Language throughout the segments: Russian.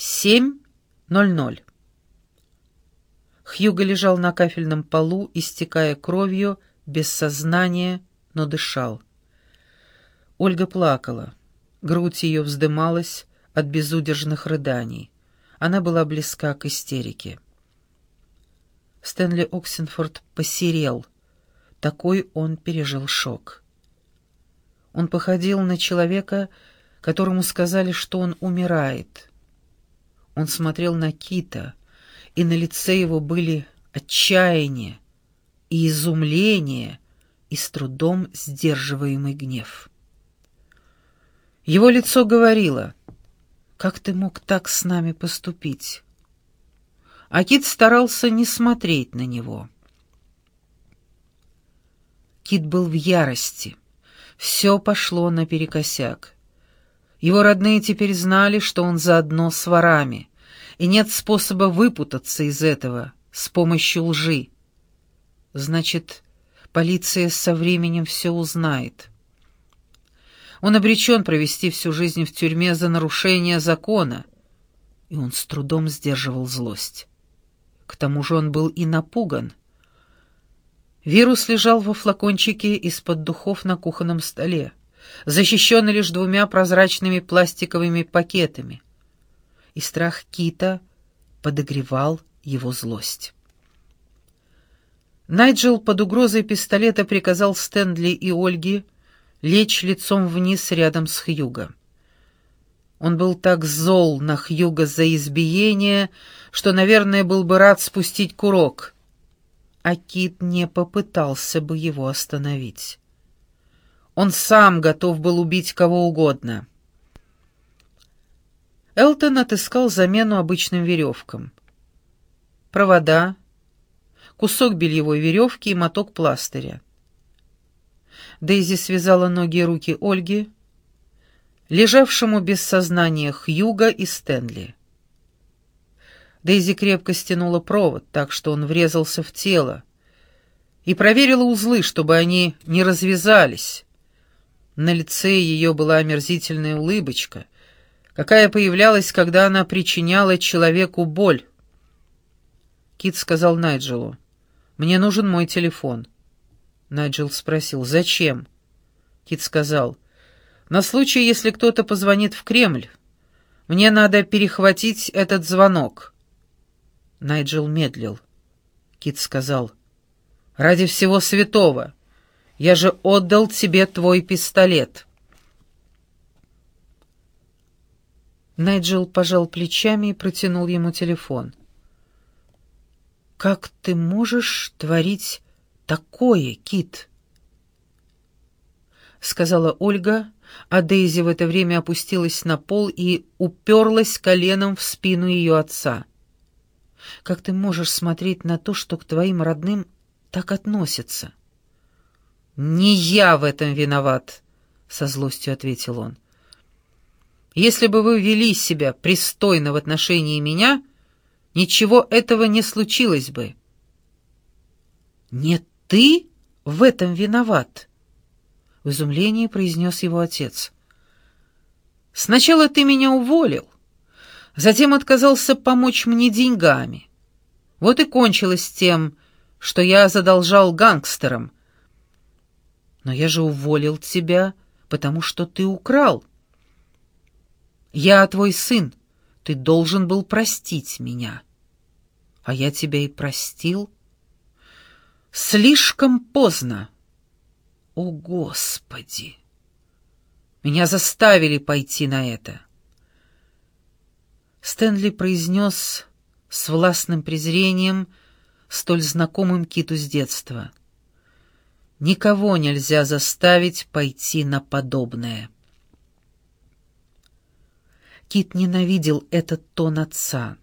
7.00. Хьюго лежал на кафельном полу, истекая кровью, без сознания, но дышал. Ольга плакала. Грудь ее вздымалась от безудержных рыданий. Она была близка к истерике. Стэнли Оксенфорд посерел. Такой он пережил шок. Он походил на человека, которому сказали, что он умирает. Он смотрел на Кита, и на лице его были отчаяние и изумление, и с трудом сдерживаемый гнев. Его лицо говорило, «Как ты мог так с нами поступить?» А Кит старался не смотреть на него. Кит был в ярости. Все пошло наперекосяк. Его родные теперь знали, что он заодно с ворами, и нет способа выпутаться из этого с помощью лжи. Значит, полиция со временем все узнает. Он обречен провести всю жизнь в тюрьме за нарушение закона, и он с трудом сдерживал злость. К тому же он был и напуган. Вирус лежал во флакончике из-под духов на кухонном столе, защищенный лишь двумя прозрачными пластиковыми пакетами. И страх кита подогревал его злость. Найджел под угрозой пистолета приказал Стэнли и Ольге лечь лицом вниз рядом с Хьюго. Он был так зол на Хьюго за избиение, что, наверное, был бы рад спустить курок. А Кит не попытался бы его остановить. Он сам готов был убить кого угодно. Элтон отыскал замену обычным веревкам. Провода, кусок бельевой веревки и моток пластыря. Дейзи связала ноги и руки Ольги, лежавшему без сознания Хьюга и Стэнли. Дейзи крепко стянула провод, так что он врезался в тело, и проверила узлы, чтобы они не развязались. На лице ее была омерзительная улыбочка, какая появлялась, когда она причиняла человеку боль. Кит сказал Найджелу, «Мне нужен мой телефон». Найджел спросил, «Зачем?» Кит сказал, «На случай, если кто-то позвонит в Кремль. Мне надо перехватить этот звонок». Найджел медлил. Кит сказал, «Ради всего святого, я же отдал тебе твой пистолет». Найджел пожал плечами и протянул ему телефон. «Как ты можешь творить такое, Кит?» — сказала Ольга, а Дейзи в это время опустилась на пол и уперлась коленом в спину ее отца. «Как ты можешь смотреть на то, что к твоим родным так относятся?» «Не я в этом виноват», — со злостью ответил он. «Если бы вы вели себя пристойно в отношении меня, ничего этого не случилось бы». «Нет ты в этом виноват», — в изумлении произнес его отец. «Сначала ты меня уволил, затем отказался помочь мне деньгами. Вот и кончилось тем, что я задолжал гангстерам. Но я же уволил тебя, потому что ты украл. Я твой сын, ты должен был простить меня. А я тебя и простил». Слишком поздно. О, Господи! Меня заставили пойти на это. Стэнли произнес с властным презрением, столь знакомым Киту с детства. Никого нельзя заставить пойти на подобное. Кит ненавидел этот тон отца.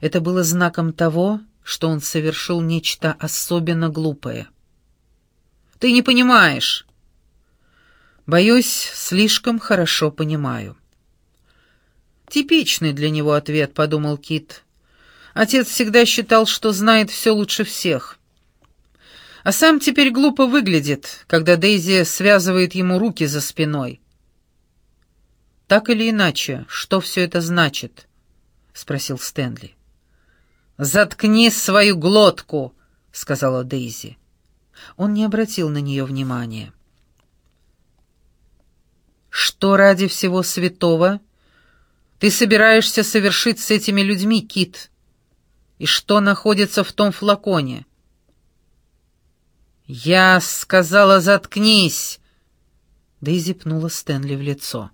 Это было знаком того, что он совершил нечто особенно глупое. «Ты не понимаешь!» «Боюсь, слишком хорошо понимаю». «Типичный для него ответ», — подумал Кит. «Отец всегда считал, что знает все лучше всех». А сам теперь глупо выглядит, когда Дейзи связывает ему руки за спиной. Так или иначе, что все это значит? — спросил Стэнли. «Заткни свою глотку!» — сказала Дейзи. Он не обратил на нее внимания. «Что ради всего святого ты собираешься совершить с этими людьми, Кит? И что находится в том флаконе?» «Я сказала, заткнись!» Дейзи пнула Стэнли в лицо.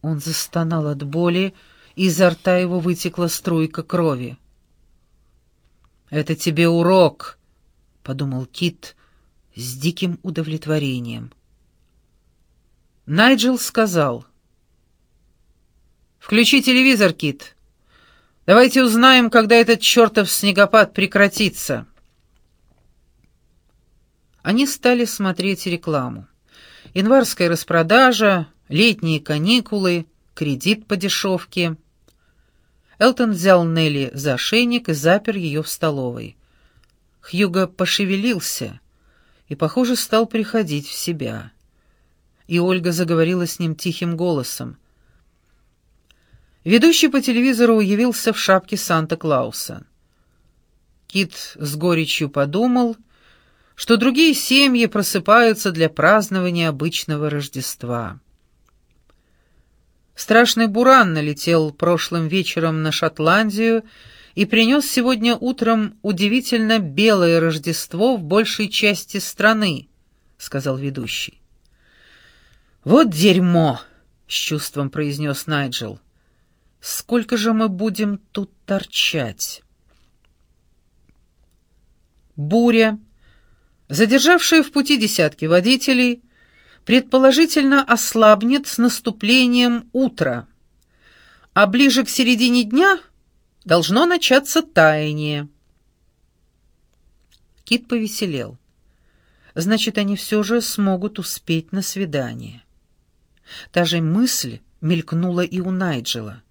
Он застонал от боли, и изо рта его вытекла струйка крови. «Это тебе урок», — подумал Кит с диким удовлетворением. Найджел сказал. «Включи телевизор, Кит. Давайте узнаем, когда этот чертов снегопад прекратится». Они стали смотреть рекламу. Январская распродажа, летние каникулы, кредит по дешевке. Элтон взял Нелли за ошейник и запер ее в столовой. Хьюго пошевелился и, похоже, стал приходить в себя. И Ольга заговорила с ним тихим голосом. Ведущий по телевизору явился в шапке Санта-Клауса. Кит с горечью подумал, что другие семьи просыпаются для празднования обычного Рождества. Страшный буран налетел прошлым вечером на Шотландию и принес сегодня утром удивительно белое Рождество в большей части страны, — сказал ведущий. «Вот дерьмо!» — с чувством произнес Найджел. «Сколько же мы будем тут торчать?» Буря, задержавшая в пути десятки водителей, предположительно ослабнет с наступлением утра, а ближе к середине дня должно начаться таяние. Кит повеселел. Значит, они все же смогут успеть на свидание. Та же мысль мелькнула и у Найджела.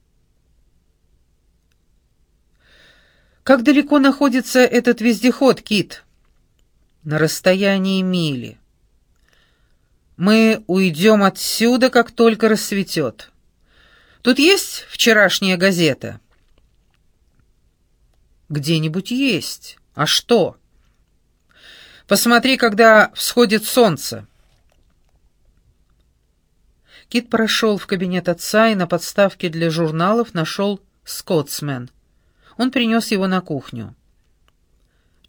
«Как далеко находится этот вездеход, Кит?» «На расстоянии мили. Мы уйдем отсюда, как только рассветет. Тут есть вчерашняя газета?» «Где-нибудь есть. А что?» «Посмотри, когда всходит солнце». Кит прошел в кабинет отца и на подставке для журналов нашел «Скотсмен». Он принес его на кухню.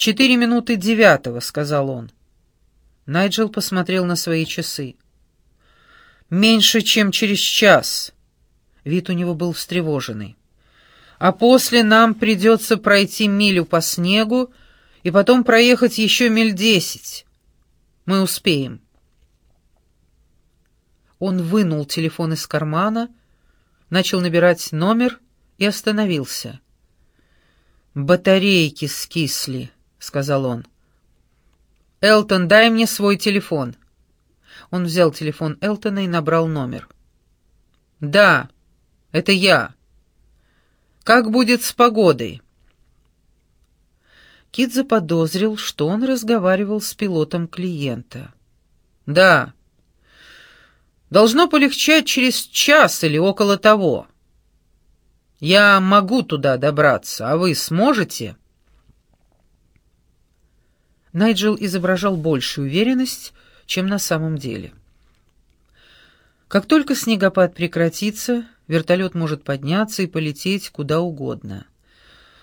«Четыре минуты девятого», — сказал он. Найджел посмотрел на свои часы. «Меньше, чем через час». Вид у него был встревоженный. «А после нам придется пройти милю по снегу и потом проехать еще миль десять. Мы успеем». Он вынул телефон из кармана, начал набирать номер и остановился. «Батарейки скисли», — сказал он. «Элтон, дай мне свой телефон». Он взял телефон Элтона и набрал номер. «Да, это я. Как будет с погодой?» Кит заподозрил, что он разговаривал с пилотом клиента. «Да. Должно полегчать через час или около того. Я могу туда добраться, а вы сможете?» Найджел изображал большую уверенность, чем на самом деле. Как только снегопад прекратится, вертолет может подняться и полететь куда угодно.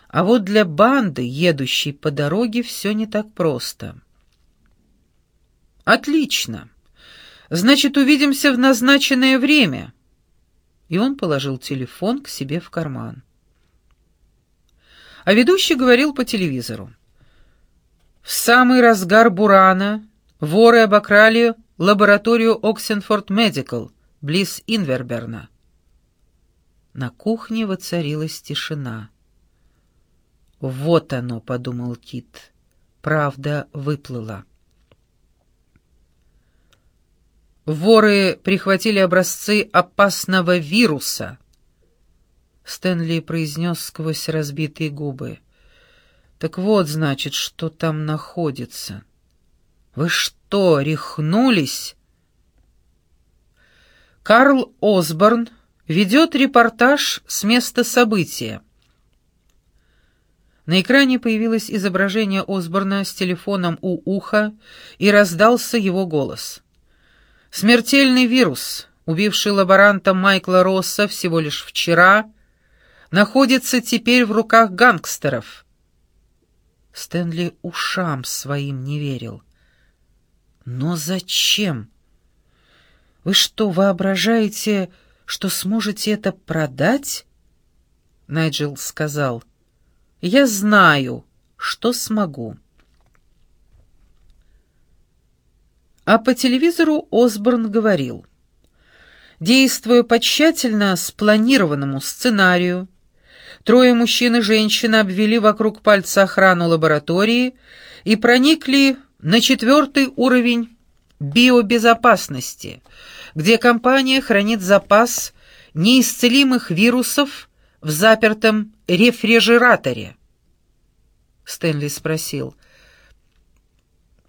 А вот для банды, едущей по дороге, все не так просто. «Отлично! Значит, увидимся в назначенное время!» И он положил телефон к себе в карман. А ведущий говорил по телевизору. В самый разгар бурана воры обокрали лабораторию Оксенфорд Медикал близ Инверберна. На кухне воцарилась тишина. «Вот оно», — подумал Кит, — «правда выплыла». Воры прихватили образцы опасного вируса. Стэнли произнес сквозь разбитые губы. Так вот, значит, что там находится. Вы что, рехнулись? Карл Осборн ведет репортаж с места события. На экране появилось изображение Осборна с телефоном у уха, и раздался его голос. «Смертельный вирус, убивший лаборанта Майкла Росса всего лишь вчера, находится теперь в руках гангстеров». Стэнли ушам своим не верил. «Но зачем? Вы что, воображаете, что сможете это продать?» Найджел сказал. Я знаю, что смогу. А по телевизору Осборн говорил. Действуя по тщательно спланированному сценарию, трое мужчин и женщина обвели вокруг пальца охрану лаборатории и проникли на четвертый уровень биобезопасности, где компания хранит запас неисцелимых вирусов в запертом рефрижераторе. Стэнли спросил.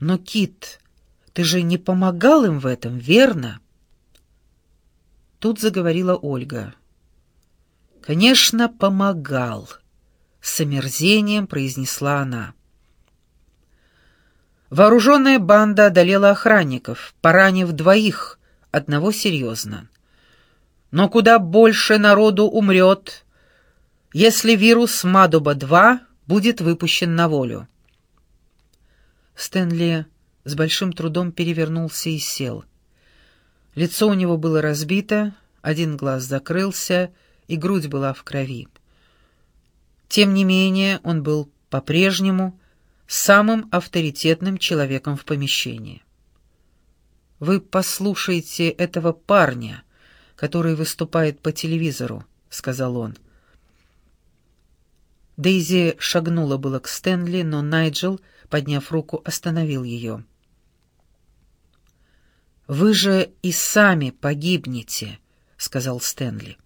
«Но, Кит, ты же не помогал им в этом, верно?» Тут заговорила Ольга. «Конечно, помогал», — с омерзением произнесла она. Вооруженная банда одолела охранников, поранив двоих, одного серьезно. Но куда больше народу умрет, если вирус Мадуба-2 будет выпущен на волю. Стэнли с большим трудом перевернулся и сел. Лицо у него было разбито, один глаз закрылся, и грудь была в крови. Тем не менее, он был по-прежнему самым авторитетным человеком в помещении. «Вы послушайте этого парня, который выступает по телевизору», — сказал он. Дейзи шагнула было к Стэнли, но Найджел, подняв руку, остановил ее. «Вы же и сами погибнете», — сказал Стэнли.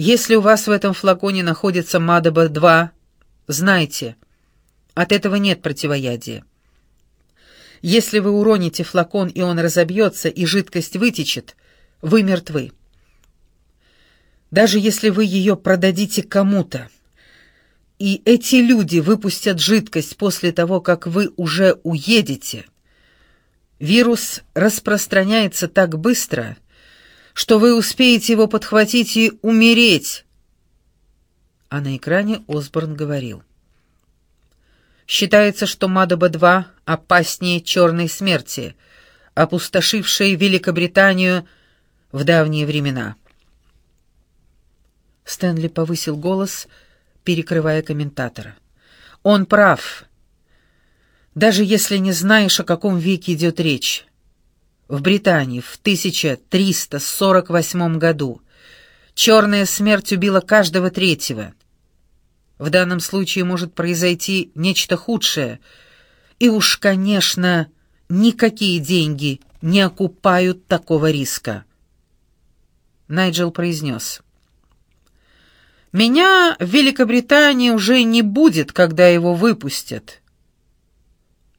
«Если у вас в этом флаконе находится Мадоба-2, знайте, от этого нет противоядия. Если вы уроните флакон, и он разобьется, и жидкость вытечет, вы мертвы. Даже если вы ее продадите кому-то, и эти люди выпустят жидкость после того, как вы уже уедете, вирус распространяется так быстро, что вы успеете его подхватить и умереть. А на экране Осборн говорил. Считается, что Мадоба-2 опаснее черной смерти, опустошившей Великобританию в давние времена. Стэнли повысил голос — перекрывая комментатора. «Он прав. Даже если не знаешь, о каком веке идет речь. В Британии в 1348 году черная смерть убила каждого третьего. В данном случае может произойти нечто худшее, и уж, конечно, никакие деньги не окупают такого риска. Найджел произнес. Меня в Великобритании уже не будет, когда его выпустят.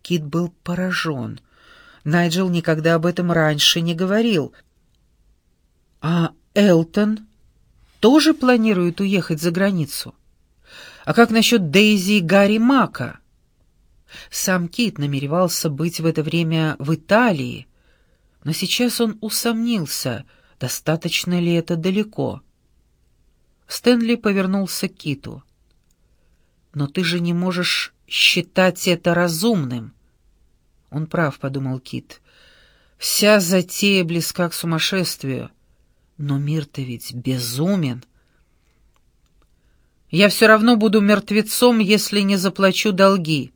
Кит был поражен. Найджел никогда об этом раньше не говорил. А Элтон тоже планирует уехать за границу? А как насчет Дейзи и Гарри Мака? Сам Кит намеревался быть в это время в Италии, но сейчас он усомнился, достаточно ли это далеко. Стэнли повернулся к Киту. «Но ты же не можешь считать это разумным». «Он прав», — подумал Кит. «Вся затея близка к сумасшествию. Но мир-то ведь безумен». «Я все равно буду мертвецом, если не заплачу долги».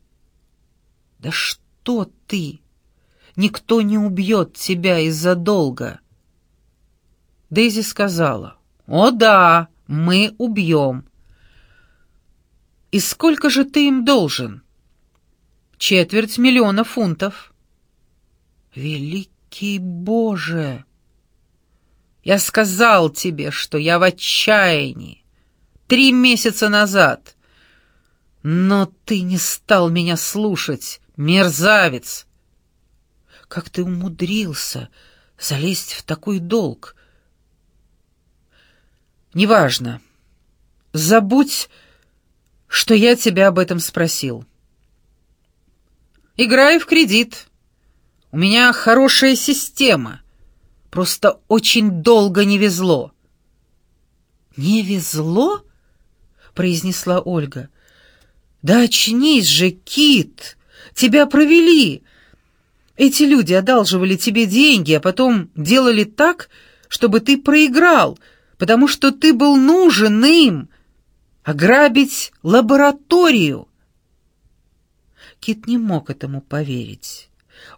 «Да что ты? Никто не убьет тебя из-за долга». Дейзи сказала. «О да, мы убьем. И сколько же ты им должен? Четверть миллиона фунтов. Великий Боже! Я сказал тебе, что я в отчаянии. Три месяца назад. Но ты не стал меня слушать, мерзавец. Как ты умудрился залезть в такой долг? «Неважно. Забудь, что я тебя об этом спросил. Играй в кредит. У меня хорошая система. Просто очень долго не везло». «Не везло?» — произнесла Ольга. «Да очнись же, Кит! Тебя провели! Эти люди одалживали тебе деньги, а потом делали так, чтобы ты проиграл, потому что ты был нужен им. Ограбить лабораторию!» Кит не мог этому поверить.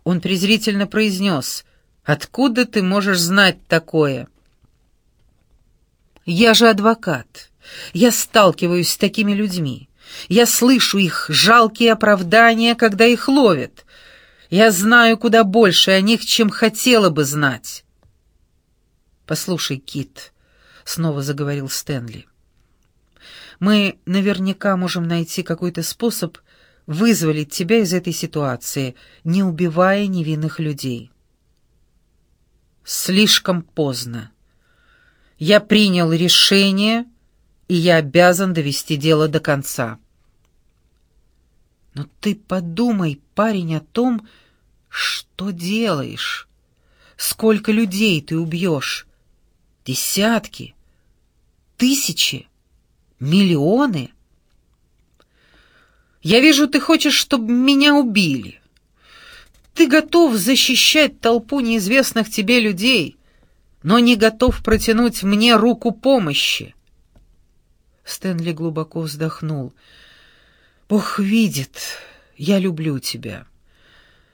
Он презрительно произнес, «Откуда ты можешь знать такое?» «Я же адвокат. Я сталкиваюсь с такими людьми. Я слышу их жалкие оправдания, когда их ловят. Я знаю куда больше о них, чем хотела бы знать. «Послушай, Кит», — снова заговорил Стэнли, — «мы наверняка можем найти какой-то способ вызволить тебя из этой ситуации, не убивая невинных людей». «Слишком поздно. Я принял решение, и я обязан довести дело до конца». Но ты подумай, парень, о том, что делаешь. Сколько людей ты убьешь? Десятки? Тысячи? Миллионы? Я вижу, ты хочешь, чтобы меня убили. Ты готов защищать толпу неизвестных тебе людей, но не готов протянуть мне руку помощи. Стэнли глубоко вздохнул — Бог видит, я люблю тебя.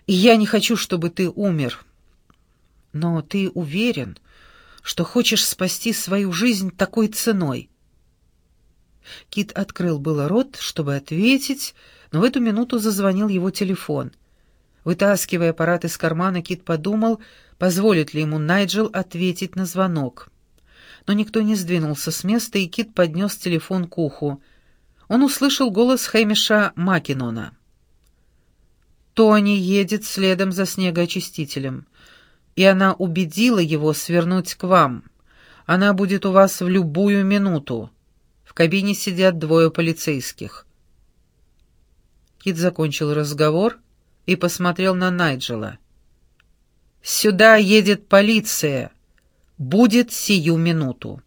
И я не хочу, чтобы ты умер. Но ты уверен, что хочешь спасти свою жизнь такой ценой?» Кит открыл было рот, чтобы ответить, но в эту минуту зазвонил его телефон. Вытаскивая аппарат из кармана, Кит подумал, позволит ли ему Найджел ответить на звонок. Но никто не сдвинулся с места, и Кит поднес телефон к уху он услышал голос Хэмиша Макинона. Тони едет следом за снегоочистителем, и она убедила его свернуть к вам. Она будет у вас в любую минуту. В кабине сидят двое полицейских. Кит закончил разговор и посмотрел на Найджела. «Сюда едет полиция. Будет сию минуту».